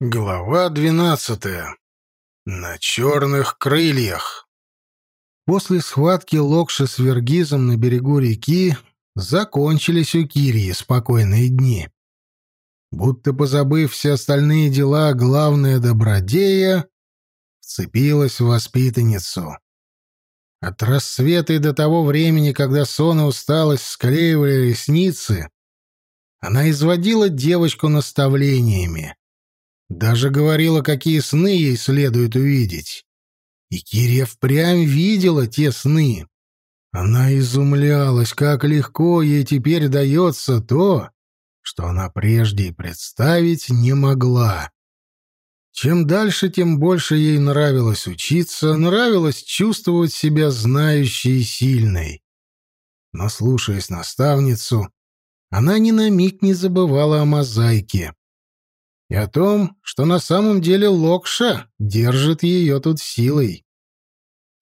Глава двенадцатая. На черных крыльях. После схватки Локши с Вергизом на берегу реки закончились у Кирии спокойные дни. Будто позабыв все остальные дела, главная добродея вцепилась в воспитанницу. От рассвета и до того времени, когда сон и усталость склеивали ресницы, она изводила девочку наставлениями. Даже говорила, какие сны ей следует увидеть. И Кирия впрямь видела те сны. Она изумлялась, как легко ей теперь дается то, что она прежде и представить не могла. Чем дальше, тем больше ей нравилось учиться, нравилось чувствовать себя знающей и сильной. Но, слушаясь наставницу, она ни на миг не забывала о мозаике и о том, что на самом деле Локша держит ее тут силой.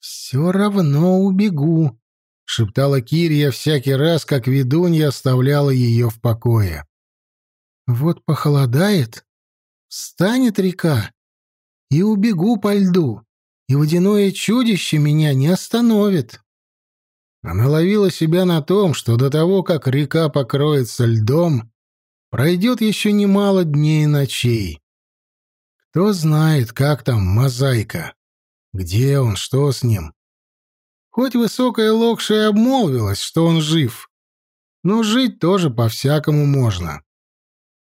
«Все равно убегу», — шептала Кирия всякий раз, как ведунья оставляла ее в покое. «Вот похолодает, станет река, и убегу по льду, и водяное чудище меня не остановит». Она ловила себя на том, что до того, как река покроется льдом, Пройдет еще немало дней и ночей. Кто знает, как там мозаика? Где он, что с ним? Хоть высокая локша и обмолвилась, что он жив, но жить тоже по-всякому можно.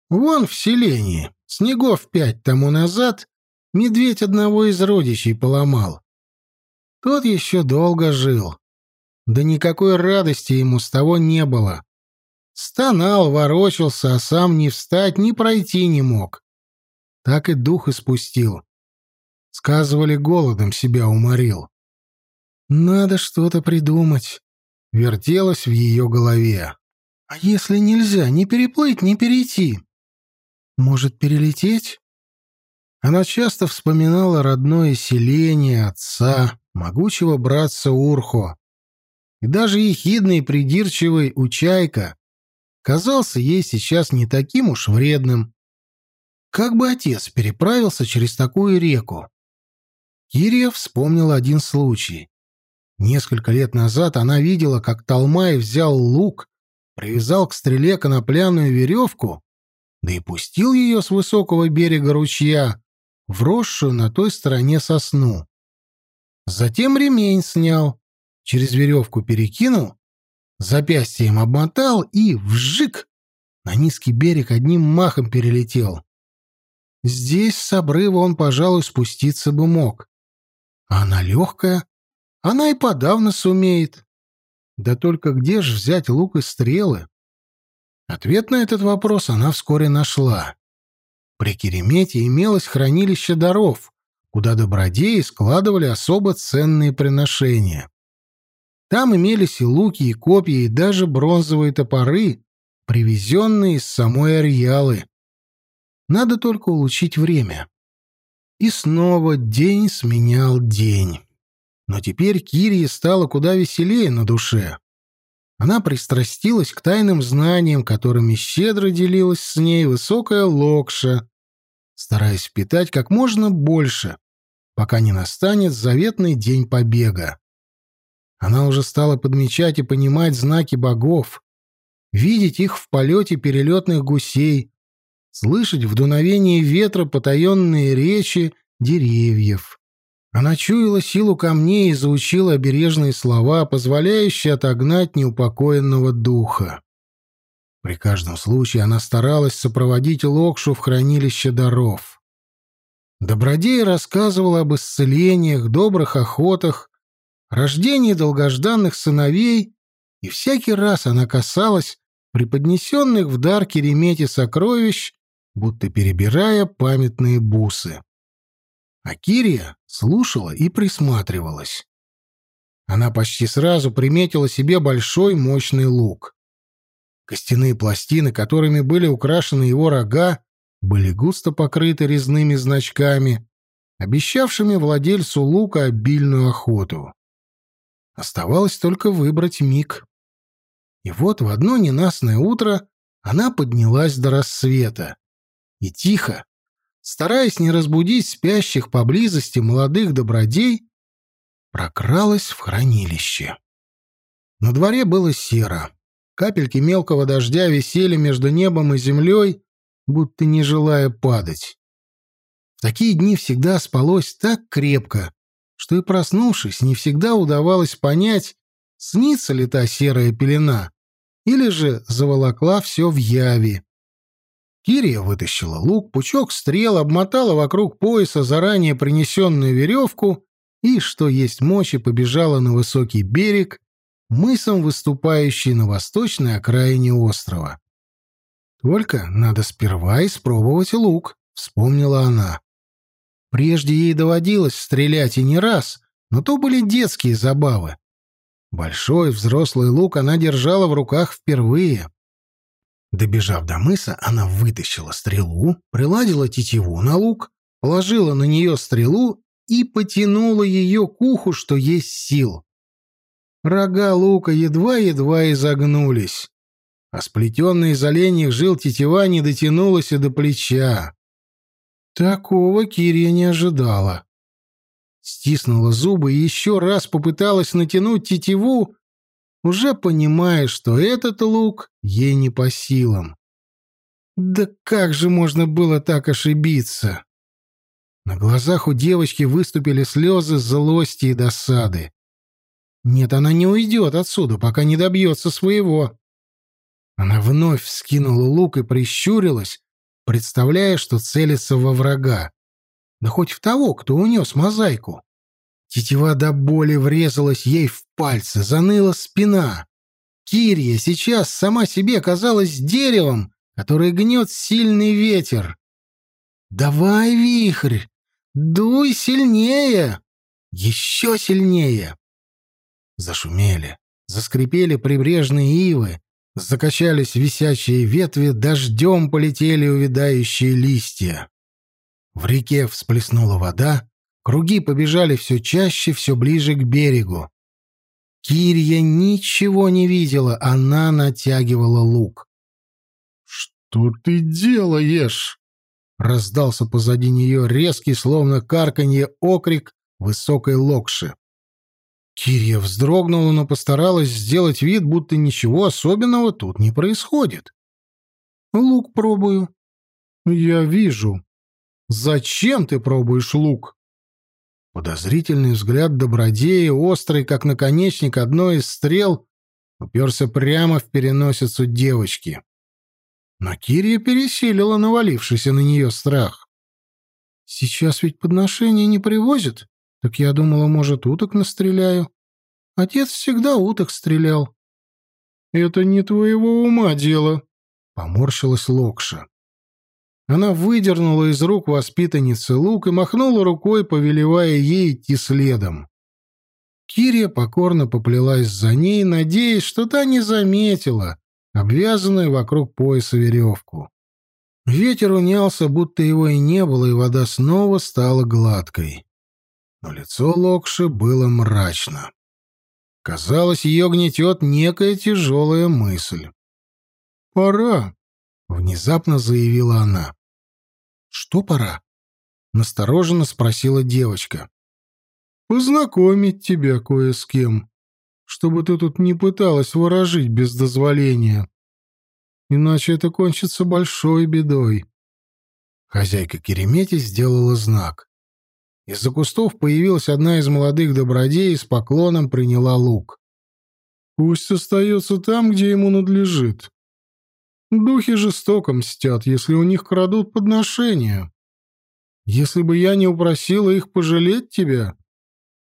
Вон в селении, снегов пять тому назад, медведь одного из родичей поломал. Тот еще долго жил. Да никакой радости ему с того не было. Стонал, ворочался, а сам ни встать, ни пройти не мог. Так и дух испустил. Сказывали, голодом себя уморил. «Надо что-то придумать», — вертелось в ее голове. «А если нельзя ни переплыть, ни перейти? Может, перелететь?» Она часто вспоминала родное селение отца, могучего братца Урхо. И даже ехидный придирчивый Учайка казался ей сейчас не таким уж вредным. Как бы отец переправился через такую реку? Кирия вспомнила один случай. Несколько лет назад она видела, как Талмай взял лук, привязал к стреле конопляную веревку, да и пустил ее с высокого берега ручья, вросшую на той стороне сосну. Затем ремень снял, через веревку перекинул запястьем обмотал и вжик на низкий берег одним махом перелетел. Здесь с обрыва он, пожалуй, спуститься бы мог. А она легкая, она и подавно сумеет. Да только где ж взять лук и стрелы? Ответ на этот вопрос она вскоре нашла. При Керемете имелось хранилище даров, куда добродеи складывали особо ценные приношения. Там имелись и луки, и копья, и даже бронзовые топоры, привезенные из самой Ариалы. Надо только улучшить время. И снова день сменял день. Но теперь Кирии стало куда веселее на душе. Она пристрастилась к тайным знаниям, которыми щедро делилась с ней высокая Локша, стараясь впитать как можно больше, пока не настанет заветный день побега. Она уже стала подмечать и понимать знаки богов, видеть их в полете перелетных гусей, слышать в дуновении ветра потаенные речи деревьев. Она чуяла силу камней и заучила обережные слова, позволяющие отогнать неупокоенного духа. При каждом случае она старалась сопроводить Локшу в хранилище даров. Добродей рассказывал об исцелениях, добрых охотах рождении долгожданных сыновей, и всякий раз она касалась преподнесенных в дар Керемете сокровищ, будто перебирая памятные бусы. А Кирия слушала и присматривалась. Она почти сразу приметила себе большой мощный лук. Костяные пластины, которыми были украшены его рога, были густо покрыты резными значками, обещавшими владельцу лука обильную охоту. Оставалось только выбрать миг. И вот в одно ненастное утро она поднялась до рассвета и тихо, стараясь не разбудить спящих поблизости молодых добродей, прокралась в хранилище. На дворе было серо. Капельки мелкого дождя висели между небом и землей, будто не желая падать. В такие дни всегда спалось так крепко, что и проснувшись, не всегда удавалось понять, снится ли та серая пелена, или же заволокла все в яви. Кирия вытащила лук, пучок стрел, обмотала вокруг пояса заранее принесенную веревку и, что есть мочи, побежала на высокий берег, мысом выступающий на восточной окраине острова. «Только надо сперва испробовать лук», — вспомнила она. Прежде ей доводилось стрелять и не раз, но то были детские забавы. Большой взрослый лук она держала в руках впервые. Добежав до мыса, она вытащила стрелу, приладила тетиву на лук, положила на нее стрелу и потянула ее к уху, что есть сил. Рога лука едва-едва изогнулись, а сплетенная из оленьих жил тетива не дотянулась и до плеча. Такого Кирия не ожидала. Стиснула зубы и еще раз попыталась натянуть тетиву, уже понимая, что этот лук ей не по силам. Да как же можно было так ошибиться? На глазах у девочки выступили слезы злости и досады. Нет, она не уйдет отсюда, пока не добьется своего. Она вновь вскинула лук и прищурилась, представляя, что целится во врага. Да хоть в того, кто унес мозаику. Тетива до боли врезалась ей в пальцы, заныла спина. Кирия сейчас сама себе казалась деревом, которое гнет сильный ветер. «Давай, вихрь! Дуй сильнее! Еще сильнее!» Зашумели, заскрипели прибрежные ивы, Закачались висячие ветви, дождем полетели увядающие листья. В реке всплеснула вода, круги побежали все чаще, все ближе к берегу. Кирья ничего не видела, она натягивала лук. «Что ты делаешь?» — раздался позади нее резкий, словно карканье, окрик высокой локши. Кирия вздрогнула, но постаралась сделать вид, будто ничего особенного тут не происходит. «Лук пробую». «Я вижу. Зачем ты пробуешь лук?» Подозрительный взгляд добродея, острый, как наконечник одной из стрел, уперся прямо в переносицу девочки. Но Кирия пересилила навалившийся на нее страх. «Сейчас ведь подношения не привозят?» Так я думала, может, уток настреляю. Отец всегда уток стрелял. Это не твоего ума дело, поморщилась Локша. Она выдернула из рук воспитанницы лук и махнула рукой, повелевая ей идти следом. Кирия покорно поплелась за ней, надеясь, что та не заметила обвязанную вокруг пояса веревку. Ветер унялся, будто его и не было, и вода снова стала гладкой но лицо Локши было мрачно. Казалось, ее гнетет некая тяжелая мысль. «Пора», — внезапно заявила она. «Что пора?» — настороженно спросила девочка. «Познакомить тебя кое с кем, чтобы ты тут не пыталась ворожить без дозволения. Иначе это кончится большой бедой». Хозяйка Керемети сделала знак. Из-за кустов появилась одна из молодых добродей и с поклоном приняла лук. «Пусть остается там, где ему надлежит. Духи жестоко мстят, если у них крадут подношения. Если бы я не упросила их пожалеть тебя,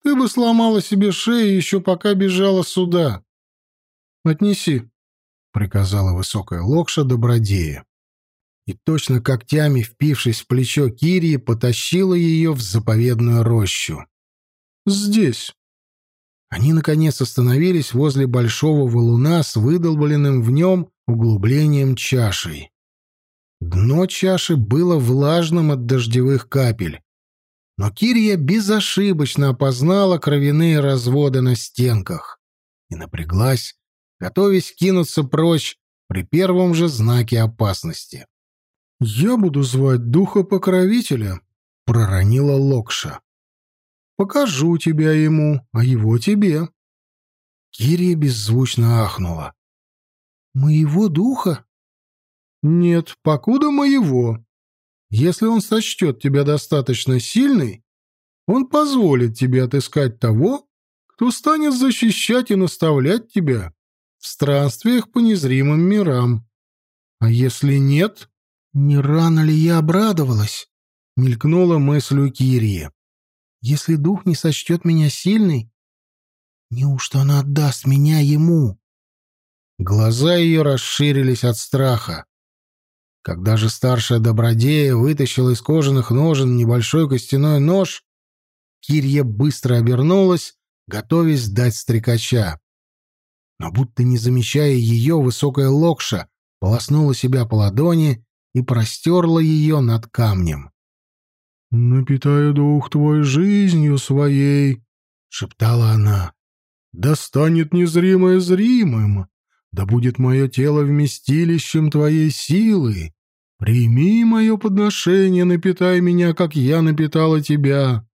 ты бы сломала себе шею еще пока бежала сюда. Отнеси», — приказала высокая локша добродея и точно когтями, впившись в плечо Кирии, потащила ее в заповедную рощу. «Здесь». Они, наконец, остановились возле большого валуна с выдолбленным в нем углублением чашей. Дно чаши было влажным от дождевых капель, но Кирия безошибочно опознала кровяные разводы на стенках и напряглась, готовясь кинуться прочь при первом же знаке опасности. «Я буду звать духа-покровителя», — проронила Локша. «Покажу тебя ему, а его тебе». Кирия беззвучно ахнула. «Моего духа?» «Нет, покуда моего. Если он сочтет тебя достаточно сильной, он позволит тебе отыскать того, кто станет защищать и наставлять тебя в странствиях по незримым мирам. А если нет, не рано ли я обрадовалась? Мелькнула мысль у Кирии. Если дух не сочтет меня сильной, неужто она отдаст меня ему? Глаза ее расширились от страха. Когда же старшая добродея вытащила из кожаных ножен небольшой костяной нож, Кирья быстро обернулась, готовясь дать стрекача. Но будто не замечая ее, высокая локша полоснула себя по ладони и простерла ее над камнем. «Напитаю дух твой жизнью своей», — шептала она. «Да станет незримое зримым, да будет мое тело вместилищем твоей силы. Прими мое подношение, напитай меня, как я напитала тебя.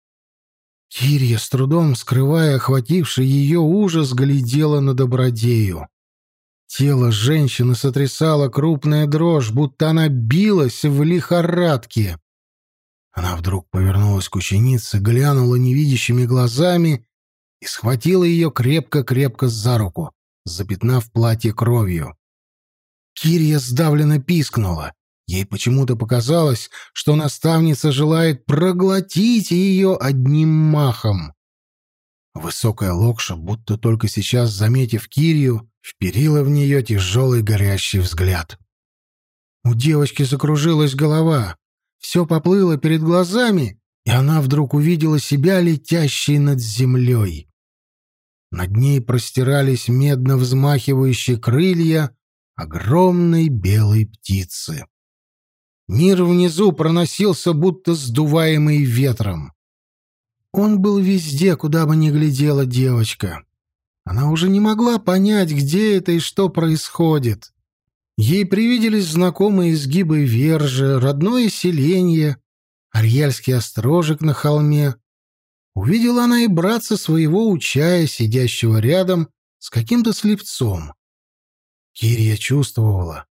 Кирия, с трудом скрывая охвативший ее ужас, глядела на добродею. Тело женщины сотрясало крупная дрожь, будто она билась в лихорадке. Она вдруг повернулась к ученице, глянула невидящими глазами и схватила ее крепко-крепко за руку, запятнав платье кровью. Кирия сдавленно пискнула. Ей почему-то показалось, что наставница желает проглотить ее одним махом. Высокая локша, будто только сейчас заметив Кирию, вперила в нее тяжелый горящий взгляд. У девочки закружилась голова, все поплыло перед глазами, и она вдруг увидела себя летящей над землей. Над ней простирались медно взмахивающие крылья огромной белой птицы. Мир внизу проносился, будто сдуваемый ветром. Он был везде, куда бы ни глядела девочка. Она уже не могла понять, где это и что происходит. Ей привиделись знакомые изгибы вержи, родное селенье, Арьяльский острожек на холме. Увидела она и братца своего учая, сидящего рядом с каким-то слепцом. Кирия чувствовала,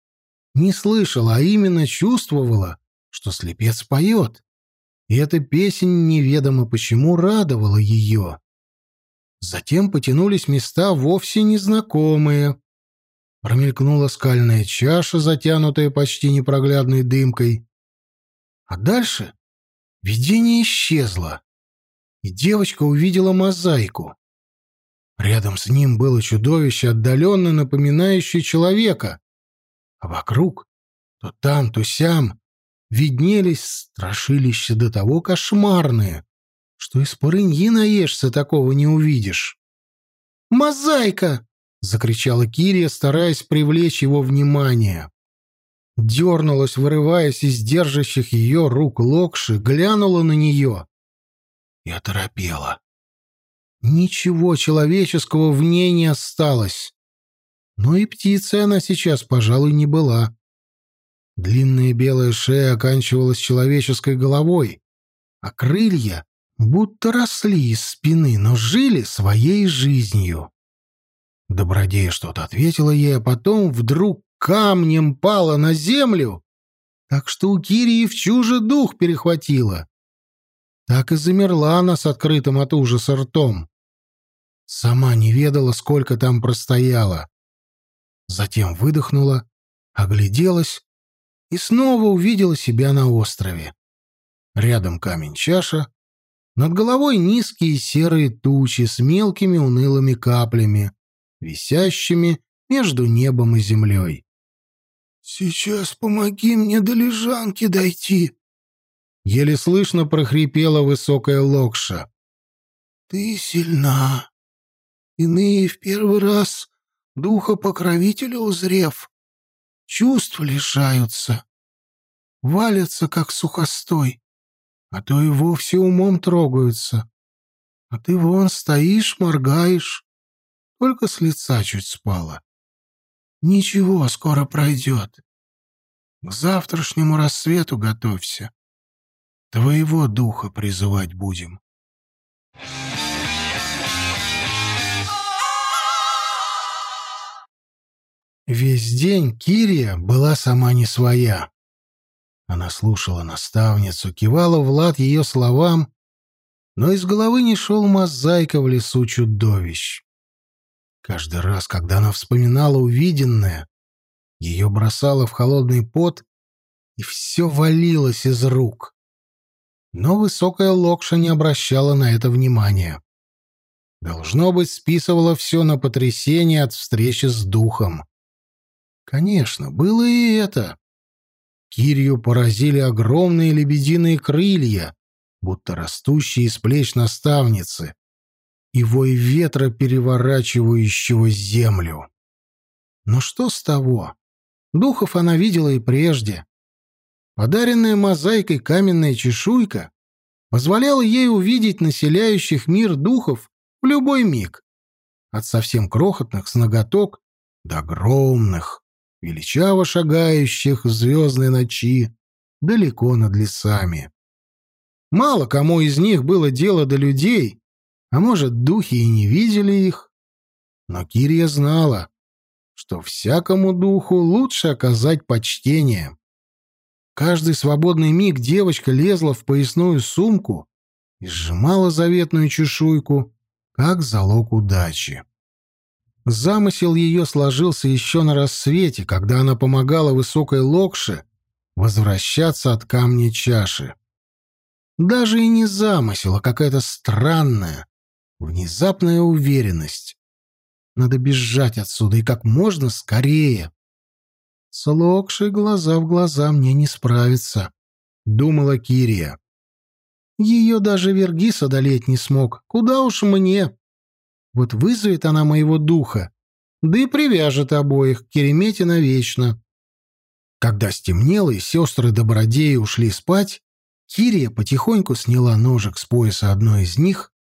не слышала, а именно чувствовала, что слепец поет. И эта песня неведомо почему радовала ее. Затем потянулись места вовсе незнакомые. Промелькнула скальная чаша, затянутая почти непроглядной дымкой. А дальше видение исчезло, и девочка увидела мозаику. Рядом с ним было чудовище, отдаленно напоминающее человека, а вокруг, то там, то сям, виднелись страшилища до того кошмарные, что из порыньи наешься, такого не увидишь. «Мозаика!» — закричала Кирия, стараясь привлечь его внимание. Дернулась, вырываясь из держащих ее рук локши, глянула на нее и оторопела. Ничего человеческого в ней не осталось. Но и птицей она сейчас, пожалуй, не была. Длинная белая шея оканчивалась человеческой головой, а крылья будто росли из спины, но жили своей жизнью. Добродея что-то ответила ей, а потом вдруг камнем пала на землю, так что у Кирии в чуже дух перехватило. Так и замерла она с открытым от ужаса ртом. Сама не ведала, сколько там простояла. Затем выдохнула, огляделась и снова увидела себя на острове. Рядом камень-чаша, над головой низкие серые тучи с мелкими унылыми каплями, висящими между небом и землей. «Сейчас помоги мне до лежанки дойти», — еле слышно прохрипела высокая локша. «Ты сильна. Иные в первый раз духа покровителя узрев, чувств лишаются, валятся, как сухостой, а то и вовсе умом трогаются. А ты вон стоишь, моргаешь, только с лица чуть спала. Ничего, скоро пройдет. К завтрашнему рассвету готовься. Твоего духа призывать будем. Весь день Кирия была сама не своя. Она слушала наставницу, кивала в лад ее словам, но из головы не шел мозаика в лесу чудовищ. Каждый раз, когда она вспоминала увиденное, ее бросало в холодный пот, и все валилось из рук. Но высокая локша не обращала на это внимания. Должно быть, списывала все на потрясение от встречи с духом. Конечно, было и это. Кирью поразили огромные лебединые крылья, будто растущие из плеч наставницы, и вой ветра, переворачивающего землю. Но что с того? Духов она видела и прежде. Подаренная мозаикой каменная чешуйка позволяла ей увидеть населяющих мир духов в любой миг, от совсем крохотных с ноготок до огромных, величаво шагающих в звездной ночи далеко над лесами. Мало кому из них было дело до людей, а может, духи и не видели их. Но Кирия знала, что всякому духу лучше оказать почтение. Каждый свободный миг девочка лезла в поясную сумку и сжимала заветную чешуйку, как залог удачи. Замысел ее сложился еще на рассвете, когда она помогала высокой локше возвращаться от камня чаши. Даже и не замысел, а какая-то странная, внезапная уверенность. Надо бежать отсюда и как можно скорее. С Локшей глаза в глаза мне не справиться, — думала Кирия. Ее даже Вергис одолеть не смог. Куда уж мне? Вот вызовет она моего духа, да и привяжет обоих к Керемете навечно. Когда стемнело и сестры Добродеи ушли спать, Кирия потихоньку сняла ножик с пояса одной из них,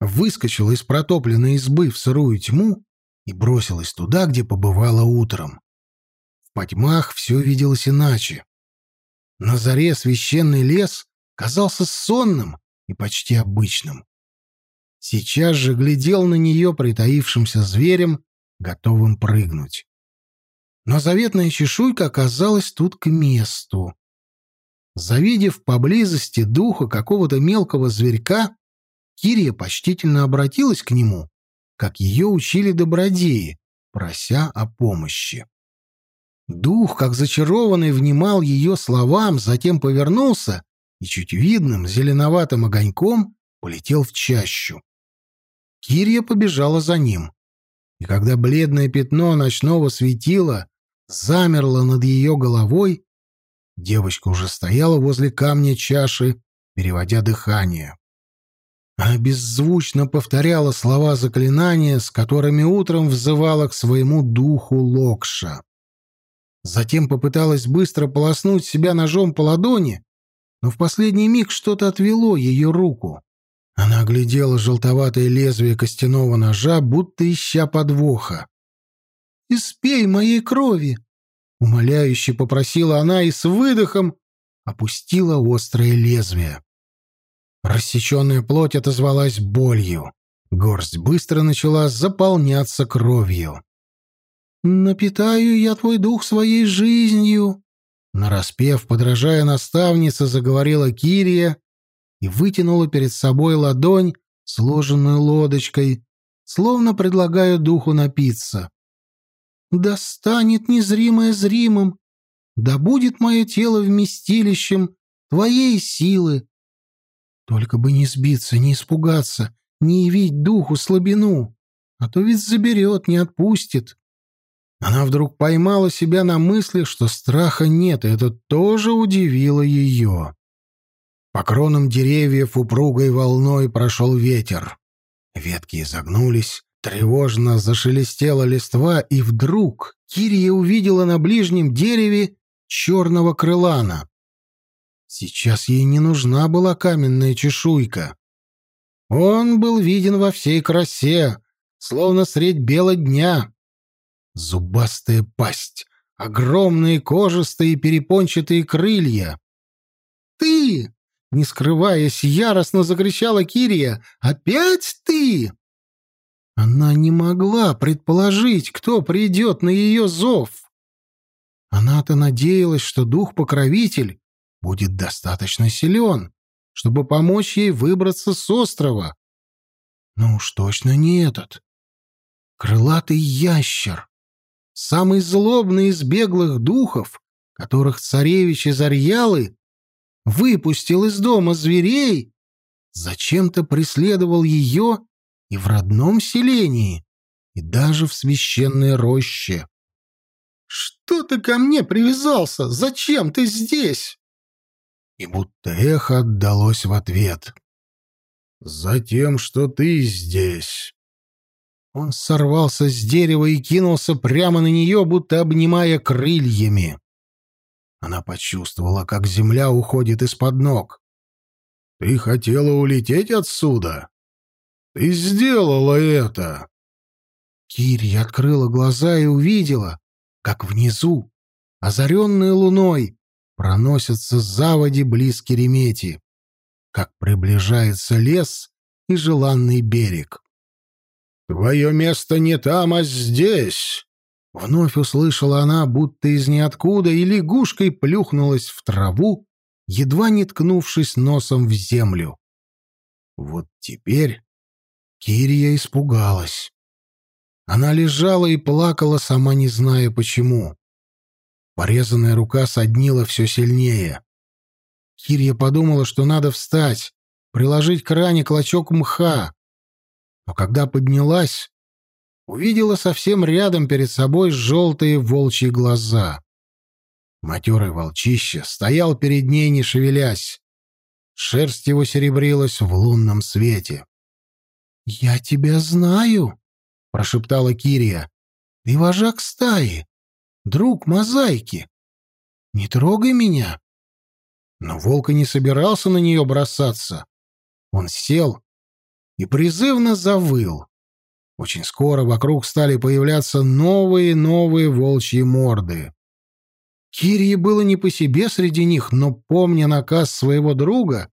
выскочила из протопленной избы в сырую тьму и бросилась туда, где побывала утром. В потьмах все виделось иначе. На заре священный лес казался сонным и почти обычным сейчас же глядел на нее притаившимся зверем, готовым прыгнуть. Но заветная чешуйка оказалась тут к месту. Завидев поблизости духа какого-то мелкого зверька, Кирия почтительно обратилась к нему, как ее учили добродеи, прося о помощи. Дух, как зачарованный, внимал ее словам, затем повернулся и чуть видным зеленоватым огоньком полетел в чащу. Кирия побежала за ним. И когда бледное пятно ночного светила замерло над ее головой, девочка уже стояла возле камня чаши, переводя дыхание. Она беззвучно повторяла слова заклинания, с которыми утром взывала к своему духу Локша. Затем попыталась быстро полоснуть себя ножом по ладони, но в последний миг что-то отвело ее руку. Она оглядела желтоватое лезвие костяного ножа, будто ища подвоха. «Испей моей крови!» — умоляюще попросила она и с выдохом опустила острое лезвие. Рассеченная плоть отозвалась болью. Горсть быстро начала заполняться кровью. «Напитаю я твой дух своей жизнью!» Нараспев, подражая наставнице, заговорила Кирия, и вытянула перед собой ладонь, сложенную лодочкой, словно предлагая духу напиться. «Да станет незримое зримым, да будет мое тело вместилищем твоей силы. Только бы не сбиться, не испугаться, не явить духу слабину, а то ведь заберет, не отпустит». Она вдруг поймала себя на мысли, что страха нет, и это тоже удивило ее. По кронам деревьев упругой волной прошел ветер. Ветки изогнулись, тревожно зашелестела листва, и вдруг Кирия увидела на ближнем дереве черного крылана. Сейчас ей не нужна была каменная чешуйка. Он был виден во всей красе, словно средь бела дня. Зубастая пасть, огромные кожистые перепончатые крылья. «Ты!» — не скрываясь, яростно закричала Кирия. «Опять ты!» Она не могла предположить, кто придет на ее зов. Она-то надеялась, что дух-покровитель будет достаточно силен, чтобы помочь ей выбраться с острова. Но уж точно не этот. Крылатый ящер, самый злобный из беглых духов, которых царевич из Арьялы выпустил из дома зверей, зачем-то преследовал ее и в родном селении, и даже в священной роще. «Что ты ко мне привязался? Зачем ты здесь?» И будто эхо отдалось в ответ. «Затем, что ты здесь». Он сорвался с дерева и кинулся прямо на нее, будто обнимая крыльями. Она почувствовала, как земля уходит из-под ног. «Ты хотела улететь отсюда? Ты сделала это!» Кирия открыла глаза и увидела, как внизу, озаренные луной, проносятся заводи близ Керемети, как приближается лес и желанный берег. «Твое место не там, а здесь!» Вновь услышала она, будто из ниоткуда, и лягушкой плюхнулась в траву, едва не ткнувшись носом в землю. Вот теперь Кирия испугалась. Она лежала и плакала, сама не зная почему. Порезанная рука соднила все сильнее. Кирия подумала, что надо встать, приложить к ране клочок мха. Но когда поднялась, увидела совсем рядом перед собой желтые волчьи глаза. Матерый волчище стоял перед ней, не шевелясь. Шерсть его серебрилась в лунном свете. «Я тебя знаю», прошептала Кирия. «Ты вожак стаи, друг мозаики. Не трогай меня». Но волк и не собирался на нее бросаться. Он сел и призывно завыл. Очень скоро вокруг стали появляться новые-новые волчьи морды. Кирии было не по себе среди них, но, помня наказ своего друга,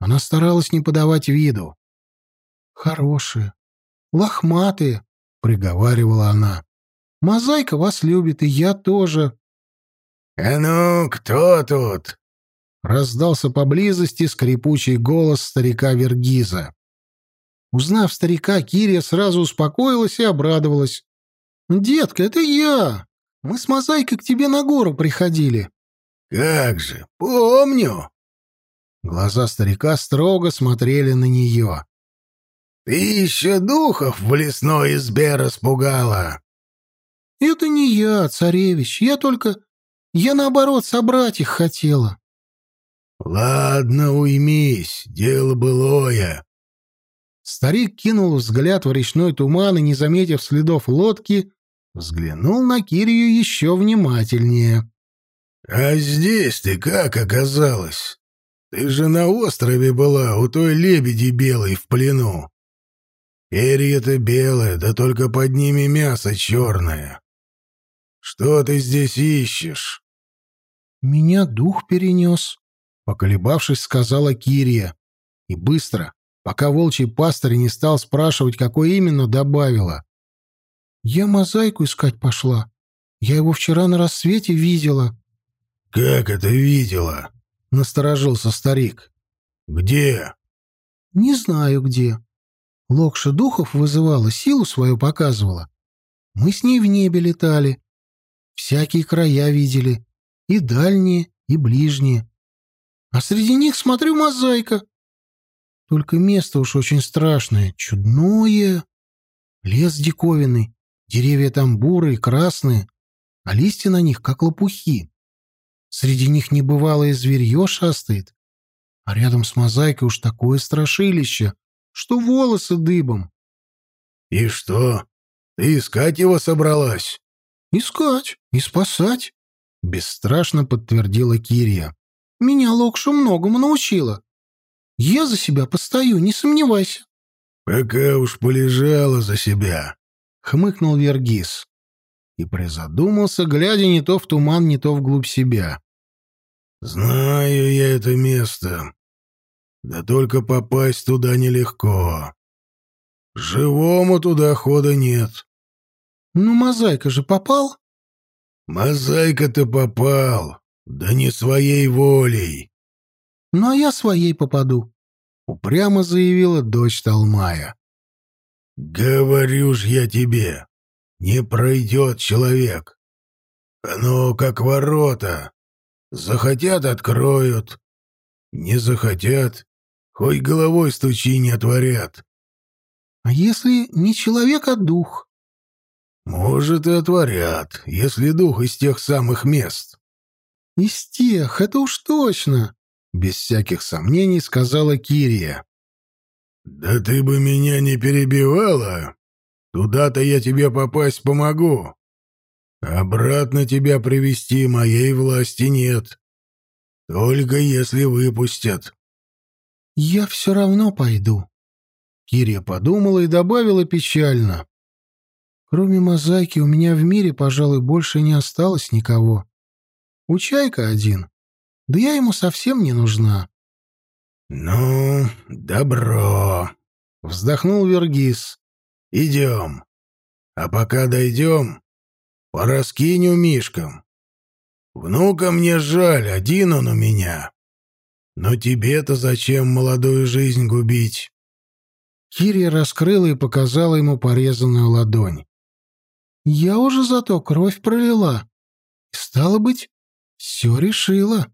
она старалась не подавать виду. «Хорошие, лохматые, — приговаривала она. Мозаика вас любит, и я тоже. — А ну, кто тут? — раздался поблизости скрипучий голос старика Вергиза. Узнав старика, Кирия сразу успокоилась и обрадовалась. «Детка, это я! Мы с Мозаикой к тебе на гору приходили». «Как же, помню!» Глаза старика строго смотрели на нее. Ты еще духов в лесной избе распугала. Это не я, царевич, я только... Я, наоборот, собрать их хотела. Ладно, уймись, дело былое. Старик кинул взгляд в речной туман и, не заметив следов лодки, взглянул на Кирию еще внимательнее. — А здесь ты как оказалась? Ты же на острове была, у той лебеди белой в плену. Перья-то белые, да только под ними мясо черное. Что ты здесь ищешь?» «Меня дух перенес», — поколебавшись, сказала Кирия. И быстро, пока волчий пастырь не стал спрашивать, какой именно, добавила. «Я мозаику искать пошла. Я его вчера на рассвете видела». «Как это видела?» — насторожился старик. «Где?» «Не знаю где. Локша духов вызывала, силу свою показывала. Мы с ней в небе летали. Всякие края видели. И дальние, и ближние. А среди них, смотрю, мозаика. Только место уж очень страшное, чудное. Лес диковинный, деревья там бурые, красные, а листья на них, как лопухи. Среди них небывалое зверье шастает. А рядом с мозаикой уж такое страшилище, что волосы дыбом. — И что, ты искать его собралась? — Искать и спасать, — бесстрашно подтвердила Кирия. — Меня Локша многому научила. Я за себя постою, не сомневайся. — Пока уж полежала за себя, — хмыкнул Вергис. и призадумался, глядя не то в туман, не то вглубь себя. «Знаю я это место. Да только попасть туда нелегко. Живому туда хода нет». «Ну, мозаика же попал?» «Мозаика-то попал, да не своей волей». «Ну, а я своей попаду», — упрямо заявила дочь Талмая. «Говорю ж я тебе, не пройдет человек. Оно как ворота. Захотят — откроют. Не захотят, хоть головой стучи не отворят. А если не человек, а дух? Может, и отворят, если дух из тех самых мест. Из тех, это уж точно, без всяких сомнений сказала Кирия. Да ты бы меня не перебивала. Туда-то я тебе попасть помогу. Обратно тебя привести моей власти нет. Только если выпустят. Я все равно пойду. Кирия подумала и добавила печально. Кроме мозаики у меня в мире, пожалуй, больше не осталось никого. У Чайка один. Да я ему совсем не нужна. «Ну, добро», — вздохнул Вергис. «Идем. А пока дойдем, пораскинь Мишкам. Внука мне жаль, один он у меня. Но тебе-то зачем молодую жизнь губить?» Кирия раскрыла и показала ему порезанную ладонь. «Я уже зато кровь пролила. Стало быть, все решила».